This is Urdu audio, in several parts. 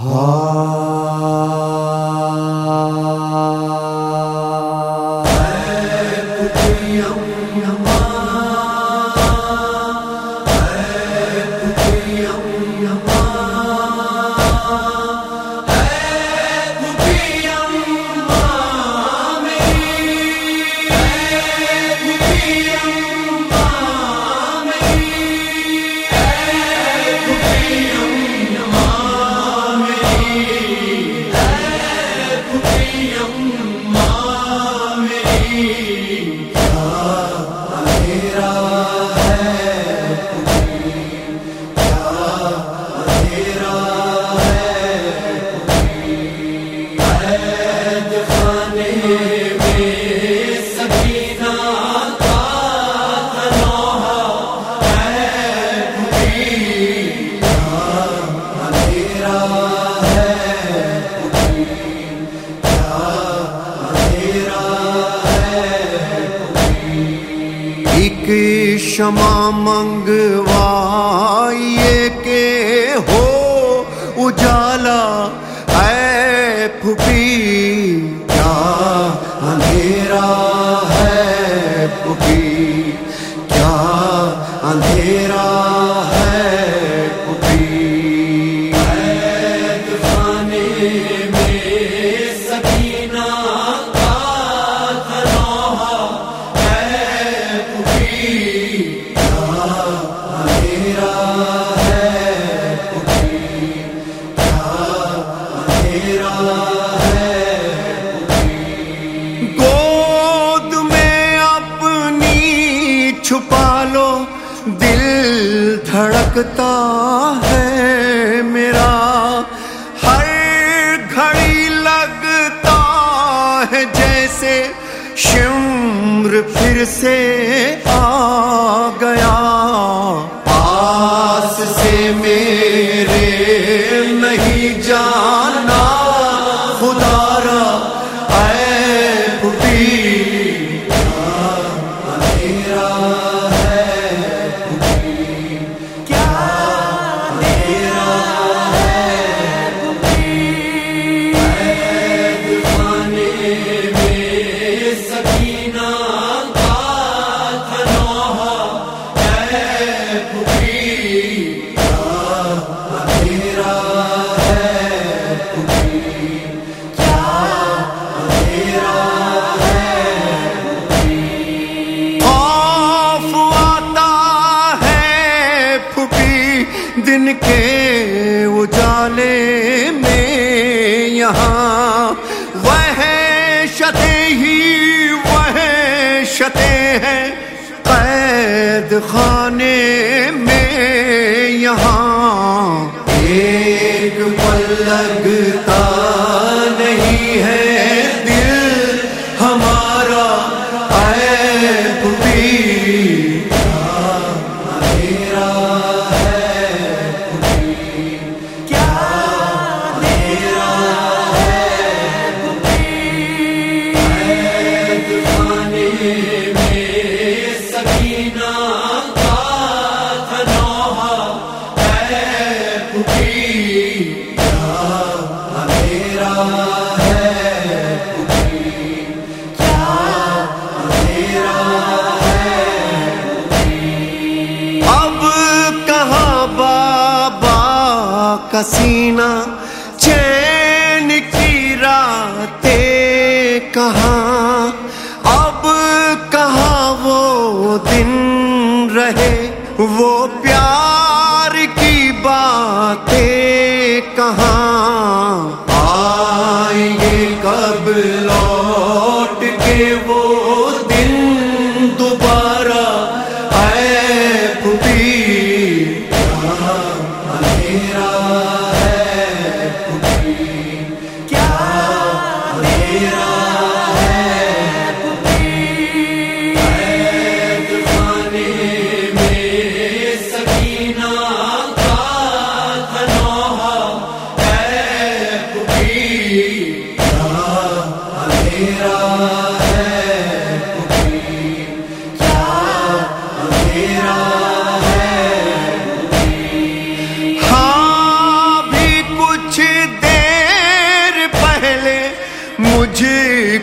ہاں۔ ایک شما منگوائیے کہ ہو اجالا اے پھپی کیا اندھیرا ہے پھپی کیا اندھیرا لگتا ہے میرا۔ ہر گھڑی لگتا ہے جیسے شمر پھر سے آ گیا۔ پاس سے میرے دن کے اجالے میں یہاں وہ شتے ہی وہ شتے ہیں۔ قید خانے میں یہاں ایک پل لگتا کا سینہ چین کی راتیں کہاں؟ اب کہاں وہ دن رہے؟ وہ پیار کی باتیں کہاں؟ آئیں گے کب لوٹ کے وہ دن میرا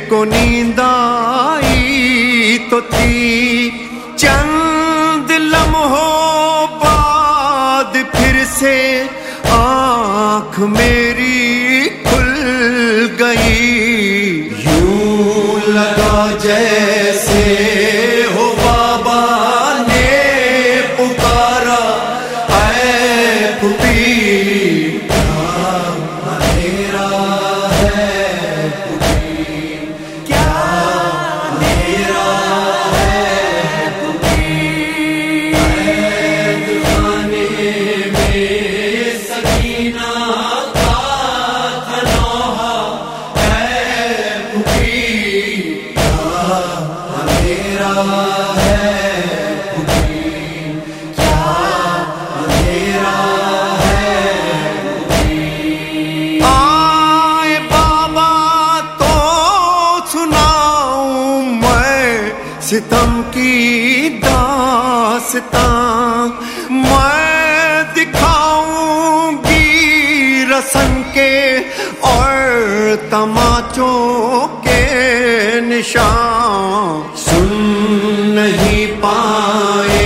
کو نیند آئی تو تھی چند لمحوں بعد پھر سے آنکھ میری ستم کی داستان میں دکھاؤں گی رسن کے اور تماچوں کے نشان سن نہیں پائے